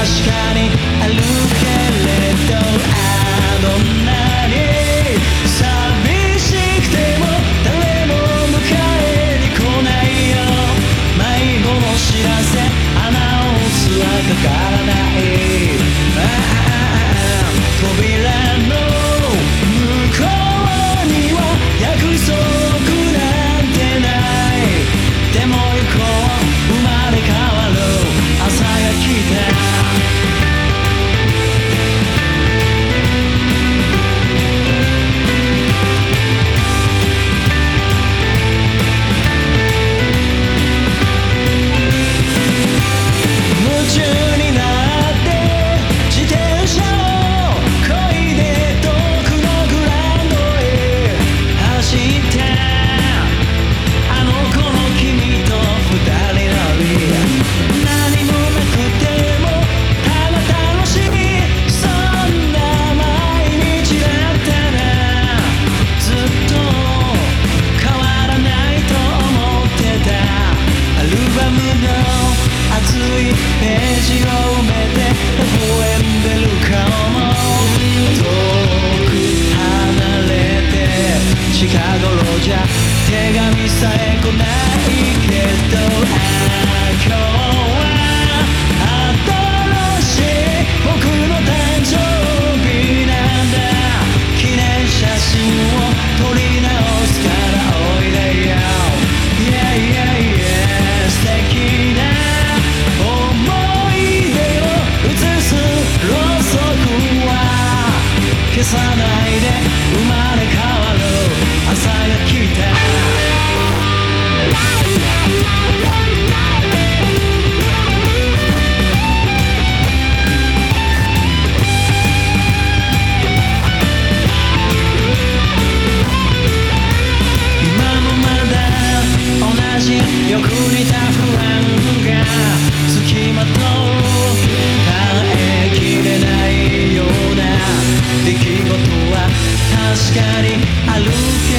確かに echo, echo. luz.